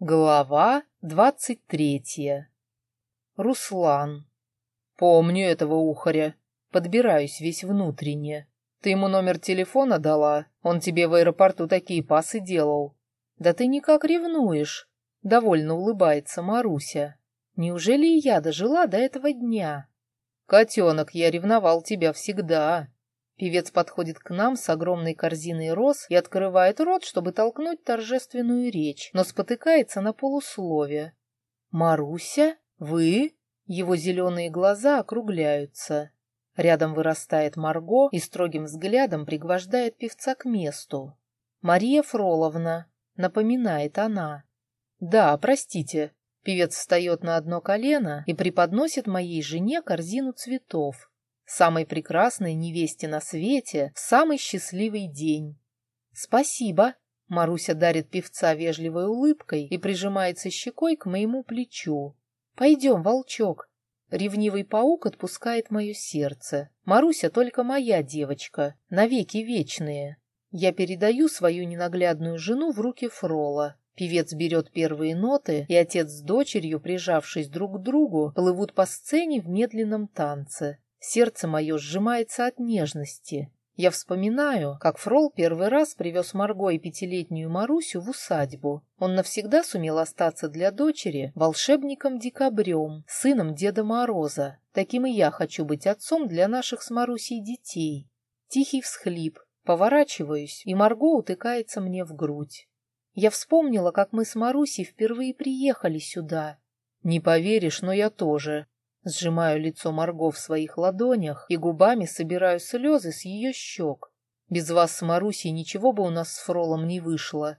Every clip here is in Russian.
Глава двадцать третья. Руслан. Помню этого ухаря. Подбираюсь весь внутренне. Ты ему номер телефона дала? Он тебе в аэропорту такие пасы делал. Да ты никак ревнуешь. Довольно улыбается Маруся. Неужели и я дожила до этого дня? Котенок, я ревновал тебя всегда. Певец подходит к нам с огромной корзиной роз и открывает рот, чтобы толкнуть торжественную речь, но спотыкается на полуслове. «Маруся? Вы?» Его зеленые глаза округляются. Рядом вырастает Марго и строгим взглядом пригвождает певца к месту. «Мария Фроловна», — напоминает она. «Да, простите». Певец встает на одно колено и преподносит моей жене корзину цветов самой прекрасной невесте на свете в самый счастливый день. «Спасибо!» — Маруся дарит певца вежливой улыбкой и прижимается щекой к моему плечу. «Пойдем, волчок!» Ревнивый паук отпускает мое сердце. Маруся только моя девочка, навеки вечные. Я передаю свою ненаглядную жену в руки Фрола. Певец берет первые ноты, и отец с дочерью, прижавшись друг к другу, плывут по сцене в медленном танце. Сердце мое сжимается от нежности. Я вспоминаю, как Фрол первый раз привез Марго и пятилетнюю Марусю в усадьбу. Он навсегда сумел остаться для дочери волшебником-декабрем, сыном Деда Мороза. Таким и я хочу быть отцом для наших с Марусей детей. Тихий всхлип. Поворачиваюсь, и Марго утыкается мне в грудь. Я вспомнила, как мы с Марусей впервые приехали сюда. Не поверишь, но я тоже. Сжимаю лицо Марго в своих ладонях и губами собираю слезы с ее щек. Без вас с Марусей ничего бы у нас с Фролом не вышло.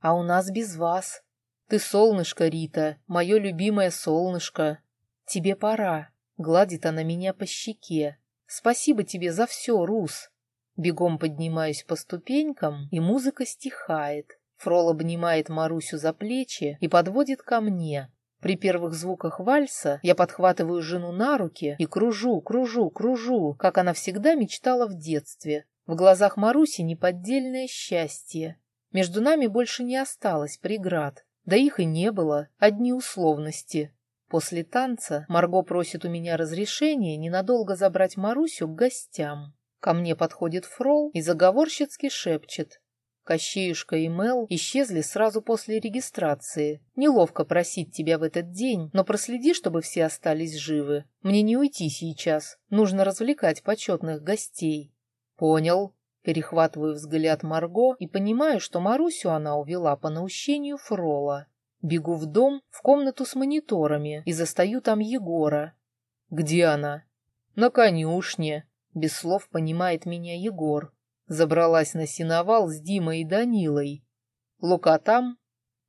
А у нас без вас. Ты солнышко, Рита, мое любимое солнышко. Тебе пора. Гладит она меня по щеке. Спасибо тебе за все, Рус. Бегом поднимаюсь по ступенькам, и музыка стихает. Фрол обнимает Марусю за плечи и подводит ко мне, при первых звуках вальса я подхватываю жену на руки и кружу, кружу, кружу, как она всегда мечтала в детстве. В глазах Маруси неподдельное счастье. Между нами больше не осталось преград. Да их и не было, одни условности. После танца Марго просит у меня разрешения ненадолго забрать Марусю к гостям. Ко мне подходит Фрол и заговорщицки шепчет. Кощеюшка и Мел исчезли сразу после регистрации. Неловко просить тебя в этот день, но проследи, чтобы все остались живы. Мне не уйти сейчас. Нужно развлекать почетных гостей. Понял. Перехватываю взгляд Марго и понимаю, что Марусю она увела по наущению Фрола. Бегу в дом, в комнату с мониторами и застаю там Егора. Где она? На конюшне. Без слов понимает меня Егор. Забралась на сеновал с Димой и Данилой. Лука там?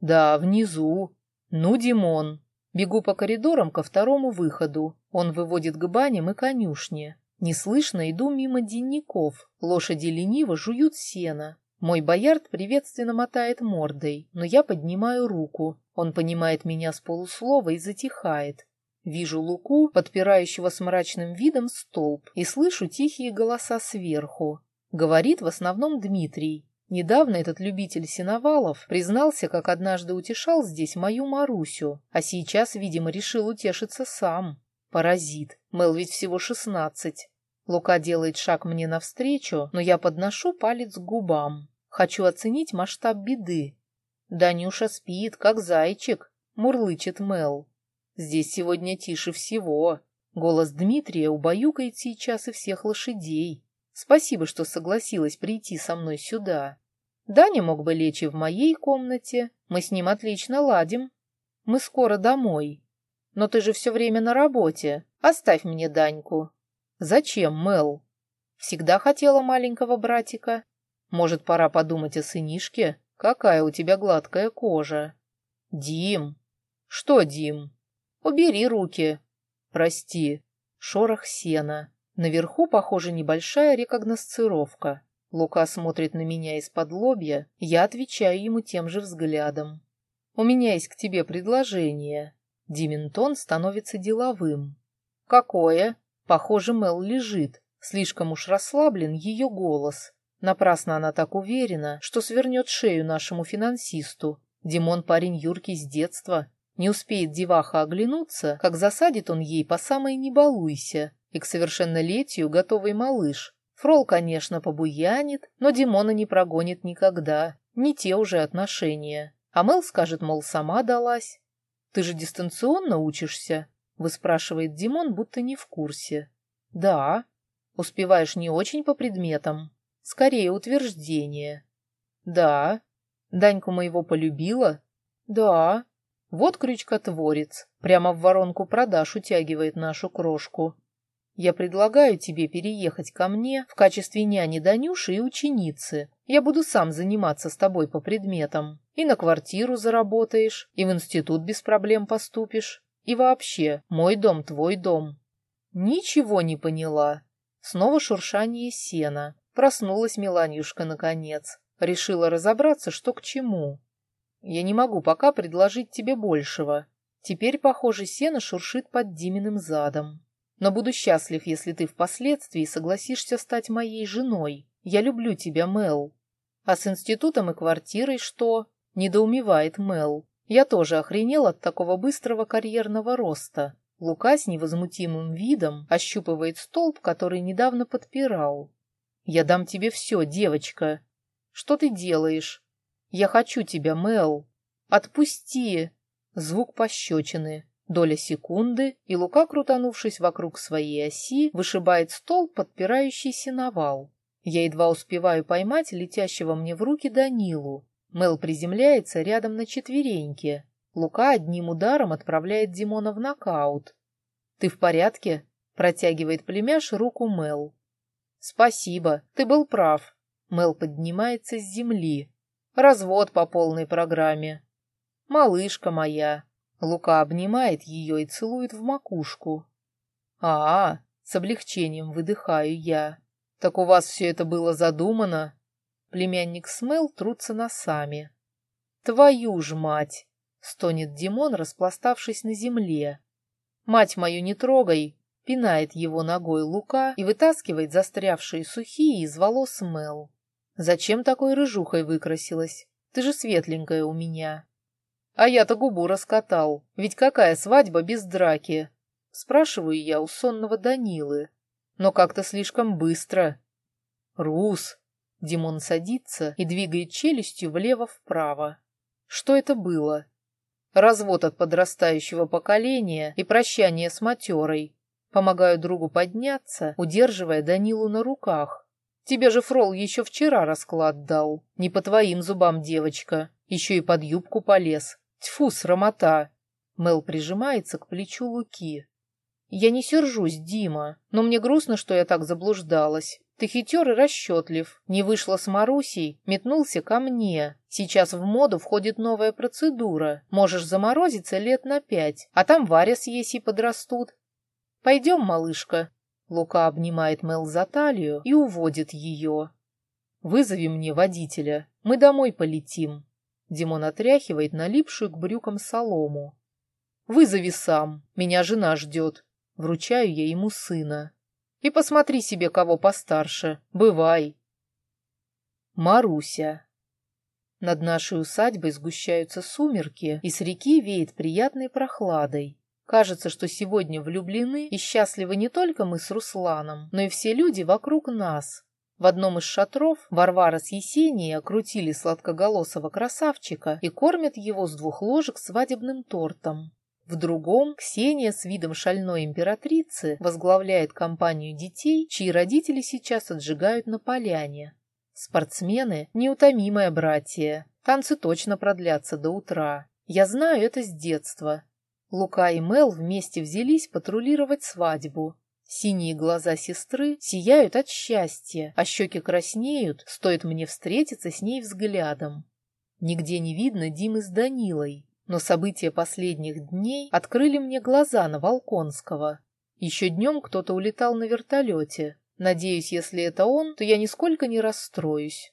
Да, внизу. Ну, Димон. Бегу по коридорам ко второму выходу. Он выводит к баням и конюшне. Неслышно иду мимо денников. Лошади лениво жуют сено. Мой боярд приветственно мотает мордой, но я поднимаю руку. Он понимает меня с полуслова и затихает. Вижу Луку, подпирающего с мрачным видом столб, и слышу тихие голоса сверху. Говорит в основном Дмитрий. Недавно этот любитель синовалов признался, как однажды утешал здесь мою Марусю, а сейчас, видимо, решил утешиться сам. Паразит. Мэл ведь всего шестнадцать. Лука делает шаг мне навстречу, но я подношу палец к губам. Хочу оценить масштаб беды. Данюша спит, как зайчик, мурлычет Мэл. Здесь сегодня тише всего. Голос Дмитрия убаюкает сейчас и всех лошадей. Спасибо, что согласилась прийти со мной сюда. Даня мог бы лечь и в моей комнате. Мы с ним отлично ладим. Мы скоро домой. Но ты же все время на работе. Оставь мне Даньку. Зачем, Мел? Всегда хотела маленького братика. Может, пора подумать о сынишке? Какая у тебя гладкая кожа. Дим. Что, Дим? Убери руки. Прости. Шорох сена. Наверху, похоже, небольшая рекогносцировка. Лука смотрит на меня из-под лобья, я отвечаю ему тем же взглядом. «У меня есть к тебе предложение». Диминтон становится деловым. «Какое?» Похоже, Мел лежит. Слишком уж расслаблен ее голос. Напрасно она так уверена, что свернет шею нашему финансисту. Димон парень юркий с детства. Не успеет деваха оглянуться, как засадит он ей по самой «не балуйся», и к совершеннолетию готовый малыш. Фрол, конечно, побуянит, но Димона не прогонит никогда. Не те уже отношения. А Мел скажет, мол, сама далась. «Ты же дистанционно учишься?» — выспрашивает Димон, будто не в курсе. «Да». «Успеваешь не очень по предметам?» «Скорее утверждение». «Да». «Даньку моего полюбила?» «Да». Вот крючкотворец. Прямо в воронку продаж утягивает нашу крошку. Я предлагаю тебе переехать ко мне в качестве няни Данюши и ученицы. Я буду сам заниматься с тобой по предметам. И на квартиру заработаешь, и в институт без проблем поступишь. И вообще, мой дом твой дом. Ничего не поняла. Снова шуршание сена. Проснулась Миланюшка наконец. Решила разобраться, что к чему. Я не могу пока предложить тебе большего. Теперь, похоже, сено шуршит под Диминым задом. Но буду счастлив, если ты впоследствии согласишься стать моей женой. Я люблю тебя, Мел. А с институтом и квартирой что? Недоумевает Мел. Я тоже охренел от такого быстрого карьерного роста. Лука с невозмутимым видом ощупывает столб, который недавно подпирал. «Я дам тебе все, девочка. Что ты делаешь? Я хочу тебя, Мел. Отпусти!» Звук пощечины. Доля секунды, и Лука, крутанувшись вокруг своей оси, вышибает столб, подпирающий сеновал. Я едва успеваю поймать летящего мне в руки Данилу, Мел приземляется рядом на четвереньке. Лука одним ударом отправляет Димона в нокаут. «Ты в порядке?» — протягивает племяш руку Мел. «Спасибо, ты был прав». Мел поднимается с земли. Развод по полной программе. «Малышка моя». Лука обнимает ее и целует в макушку. а, -а, с облегчением выдыхаю я. «Так у вас все это было задумано?» Племянник с Мэл трутся носами. «Твою ж мать!» — стонет Димон, распластавшись на земле. «Мать мою не трогай!» — пинает его ногой Лука и вытаскивает застрявшие сухие из волос Мэл. «Зачем такой рыжухой выкрасилась? Ты же светленькая у меня». «А я-то губу раскатал. Ведь какая свадьба без драки?» Спрашиваю я у сонного Данилы. Но как-то слишком быстро. «Рус!» Димон садится и двигает челюстью влево-вправо. Что это было? Развод от подрастающего поколения и прощание с матерой. Помогаю другу подняться, удерживая Данилу на руках. Тебе же Фрол еще вчера расклад дал. Не по твоим зубам, девочка. Еще и под юбку полез. Тьфу, срамота. Мел прижимается к плечу Луки. Я не сержусь, Дима, но мне грустно, что я так заблуждалась. Ты хитер и расчетлив. Не вышла с Марусей, метнулся ко мне. Сейчас в моду входит новая процедура. Можешь заморозиться лет на пять, а там Варя с Есей подрастут. Пойдем, малышка. Лука обнимает Мел за талию и уводит ее. Вызови мне водителя. Мы домой полетим. Димон отряхивает налипшую к брюкам солому. Вызови сам. Меня жена ждет. Вручаю я ему сына. И посмотри себе кого постарше. Бывай. Маруся. Над нашей усадьбой сгущаются сумерки, и с реки веет приятной прохладой. Кажется, что сегодня влюблены и счастливы не только мы с Русланом, но и все люди вокруг нас. В одном из шатров Варвара с Есенией окрутили сладкоголосого красавчика и кормят его с двух ложек свадебным тортом. В другом Ксения с видом шальной императрицы возглавляет компанию детей, чьи родители сейчас отжигают на поляне. Спортсмены – неутомимое братья. Танцы точно продлятся до утра. Я знаю это с детства. Лука и Мел вместе взялись патрулировать свадьбу. Синие глаза сестры сияют от счастья, а щеки краснеют, стоит мне встретиться с ней взглядом. Нигде не видно Димы с Данилой. Но события последних дней открыли мне глаза на Волконского. Еще днем кто-то улетал на вертолете. Надеюсь, если это он, то я нисколько не расстроюсь.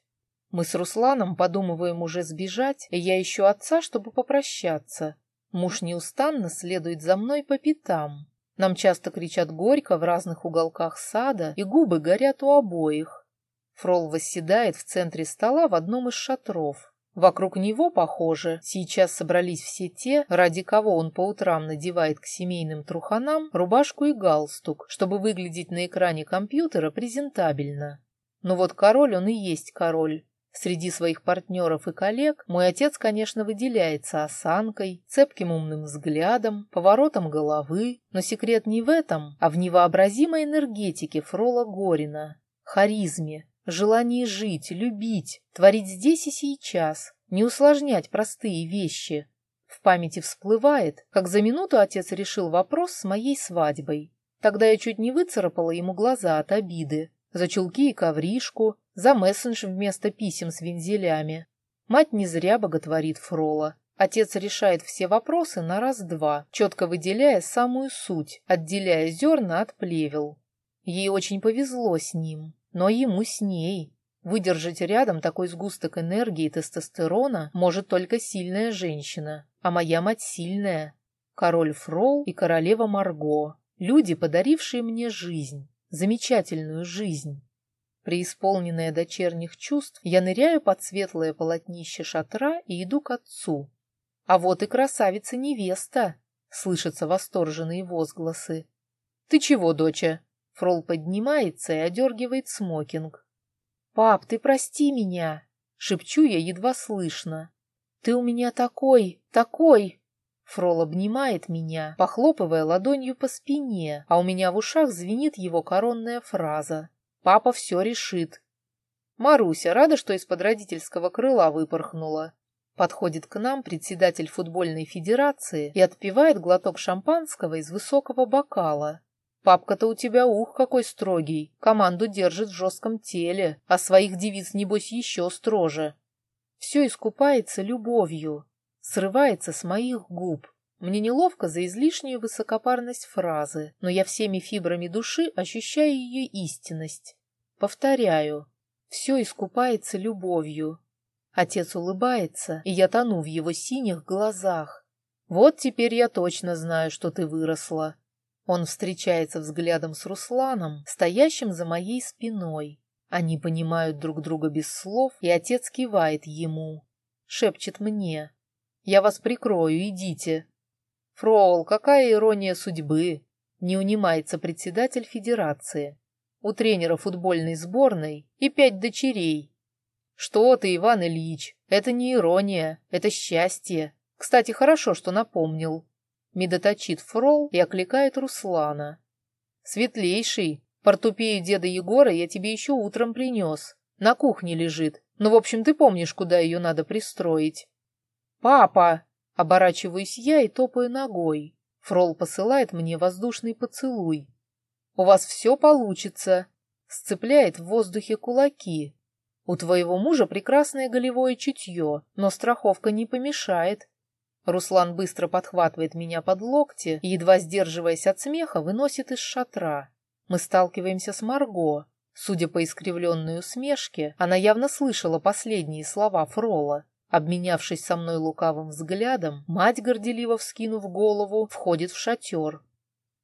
Мы с Русланом подумываем уже сбежать, и я ищу отца, чтобы попрощаться. Муж неустанно следует за мной по пятам. Нам часто кричат горько в разных уголках сада, и губы горят у обоих. Фрол восседает в центре стола в одном из шатров. Вокруг него, похоже, сейчас собрались все те, ради кого он по утрам надевает к семейным труханам рубашку и галстук, чтобы выглядеть на экране компьютера презентабельно. Но вот король он и есть король. Среди своих партнеров и коллег мой отец, конечно, выделяется осанкой, цепким умным взглядом, поворотом головы, но секрет не в этом, а в невообразимой энергетике Фрола Горина, харизме, желании жить, любить, творить здесь и сейчас, не усложнять простые вещи. В памяти всплывает, как за минуту отец решил вопрос с моей свадьбой. Тогда я чуть не выцарапала ему глаза от обиды. За чулки и ковришку, за мессендж вместо писем с вензелями. Мать не зря боготворит Фрола. Отец решает все вопросы на раз-два, четко выделяя самую суть, отделяя зерна от плевел. Ей очень повезло с ним. Но ему с ней. Выдержать рядом такой сгусток энергии и тестостерона может только сильная женщина, а моя мать сильная. Король Фрол и королева Марго. Люди, подарившие мне жизнь. Замечательную жизнь. Преисполненная дочерних чувств, я ныряю под светлое полотнище шатра и иду к отцу. А вот и красавица-невеста, слышатся восторженные возгласы. «Ты чего, доча?» Фрол поднимается и одергивает смокинг. «Пап, ты прости меня!» — шепчу я едва слышно. «Ты у меня такой, такой!» Фрол обнимает меня, похлопывая ладонью по спине, а у меня в ушах звенит его коронная фраза. «Папа все решит». Маруся рада, что из-под родительского крыла выпорхнула. Подходит к нам председатель футбольной федерации и отпивает глоток шампанского из высокого бокала. Папка-то у тебя ух какой строгий, команду держит в жестком теле, а своих девиц, небось, еще строже. Все искупается любовью, срывается с моих губ. Мне неловко за излишнюю высокопарность фразы, но я всеми фибрами души ощущаю ее истинность. Повторяю, все искупается любовью. Отец улыбается, и я тону в его синих глазах. Вот теперь я точно знаю, что ты выросла. Он встречается взглядом с Русланом, стоящим за моей спиной. Они понимают друг друга без слов, и отец кивает ему. Шепчет мне. «Я вас прикрою, идите». «Фрол, какая ирония судьбы!» Не унимается председатель федерации. У тренера футбольной сборной и пять дочерей. «Что ты, Иван Ильич, это не ирония, это счастье. Кстати, хорошо, что напомнил. Медоточит фрол и окликает Руслана. «Светлейший, портупею деда Егора я тебе еще утром принес. На кухне лежит. Ну, в общем, ты помнишь, куда ее надо пристроить». «Папа!» — оборачиваюсь я и топаю ногой. Фрол посылает мне воздушный поцелуй. «У вас все получится!» — сцепляет в воздухе кулаки. «У твоего мужа прекрасное голевое чутье, но страховка не помешает. Руслан быстро подхватывает меня под локти и, едва сдерживаясь от смеха, выносит из шатра. Мы сталкиваемся с Марго. Судя по искривленной усмешке, она явно слышала последние слова Фрола. Обменявшись со мной лукавым взглядом, мать, горделиво вскинув голову, входит в шатер.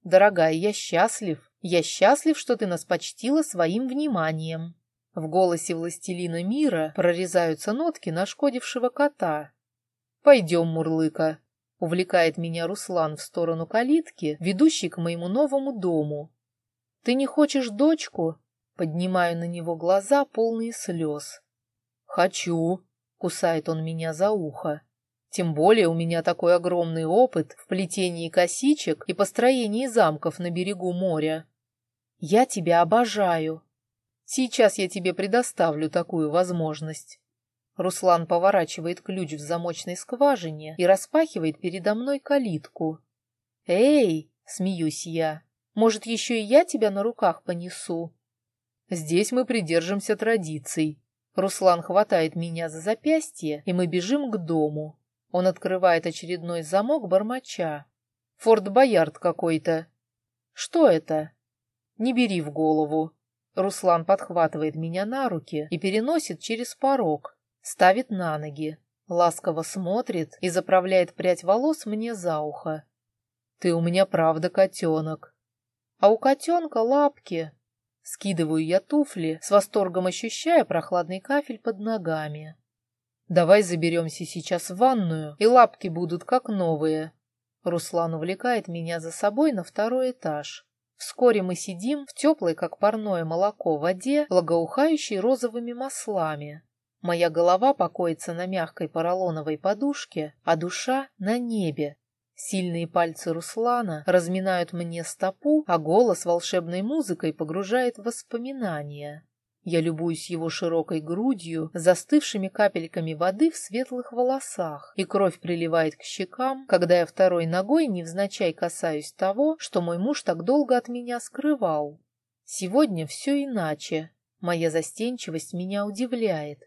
«Дорогая, я счастлив. Я счастлив, что ты нас почтила своим вниманием». В голосе властелина мира прорезаются нотки нашкодившего кота, «Пойдем, Мурлыка», — увлекает меня Руслан в сторону калитки, ведущей к моему новому дому. «Ты не хочешь дочку?» Поднимаю на него глаза, полные слез. «Хочу», — кусает он меня за ухо. «Тем более у меня такой огромный опыт в плетении косичек и построении замков на берегу моря. Я тебя обожаю. Сейчас я тебе предоставлю такую возможность». Руслан поворачивает ключ в замочной скважине и распахивает передо мной калитку. «Эй!» — смеюсь я. «Может, еще и я тебя на руках понесу?» Здесь мы придержимся традиций. Руслан хватает меня за запястье, и мы бежим к дому. Он открывает очередной замок бормоча. «Форт Боярд какой-то». «Что это?» «Не бери в голову». Руслан подхватывает меня на руки и переносит через порог. Ставит на ноги, ласково смотрит и заправляет прядь волос мне за ухо. «Ты у меня правда котенок». «А у котенка лапки». Скидываю я туфли, с восторгом ощущая прохладный кафель под ногами. Давай заберемся сейчас в ванную, и лапки будут как новые. Руслан увлекает меня за собой на второй этаж. Вскоре мы сидим в теплой, как парное молоко, воде, благоухающей розовыми маслами. Моя голова покоится на мягкой поролоновой подушке, а душа — на небе. Сильные пальцы Руслана разминают мне стопу, а голос волшебной музыкой погружает в воспоминания. Я любуюсь его широкой грудью, застывшими капельками воды в светлых волосах, и кровь приливает к щекам, когда я второй ногой невзначай касаюсь того, что мой муж так долго от меня скрывал. Сегодня все иначе. Моя застенчивость меня удивляет.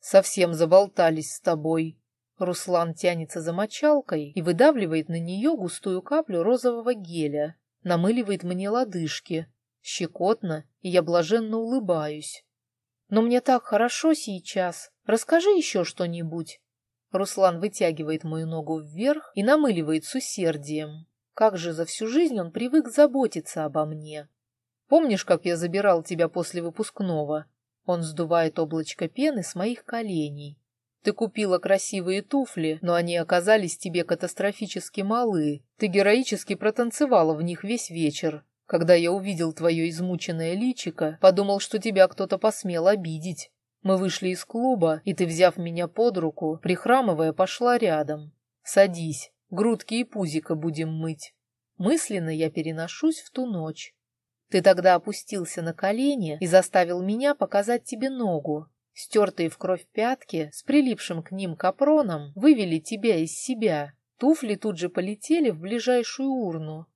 Совсем заболтались с тобой. Руслан тянется за мочалкой и выдавливает на нее густую каплю розового геля, намыливает мне лодыжки, Щекотно, и я блаженно улыбаюсь. Но мне так хорошо сейчас. Расскажи еще что-нибудь. Руслан вытягивает мою ногу вверх и намыливает с усердием. Как же за всю жизнь он привык заботиться обо мне. Помнишь, как я забирал тебя после выпускного? Он сдувает облачко пены с моих коленей. Ты купила красивые туфли, но они оказались тебе катастрофически малы. Ты героически протанцевала в них весь вечер, когда я увидел твое измученное личико, подумал, что тебя кто-то посмел обидеть. Мы вышли из клуба, и ты, взяв меня под руку, прихрамывая, пошла рядом. Садись, грудки и пузико будем мыть. Мысленно я переношусь в ту ночь. Ты тогда опустился на колени и заставил меня показать тебе ногу. Стертые в кровь пятки с прилипшим к ним капроном вывели тебя из себя. Туфли тут же полетели в ближайшую урну,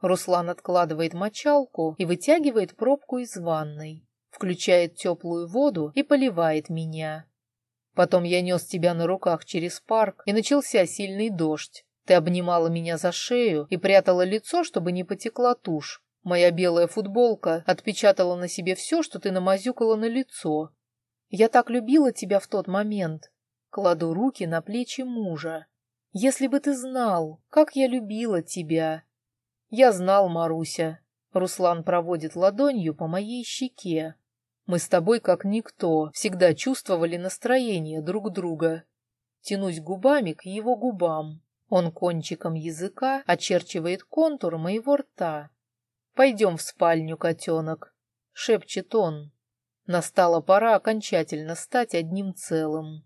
Руслан откладывает мочалку и вытягивает пробку из ванной, включает теплую воду и поливает меня. Потом я нес тебя на руках через парк, и начался сильный дождь. Ты обнимала меня за шею и прятала лицо, чтобы не потекла тушь. Моя белая футболка отпечатала на себе все, что ты намазюкала на лицо. Я так любила тебя в тот момент. Кладу руки на плечи мужа. Если бы ты знал, как я любила тебя, я знал, Маруся. Руслан проводит ладонью по моей щеке. Мы с тобой, как никто, всегда чувствовали настроение друг друга. Тянусь губами к его губам. Он кончиком языка очерчивает контур моего рта. «Пойдем в спальню, котенок», — шепчет он. Настала пора окончательно стать одним целым.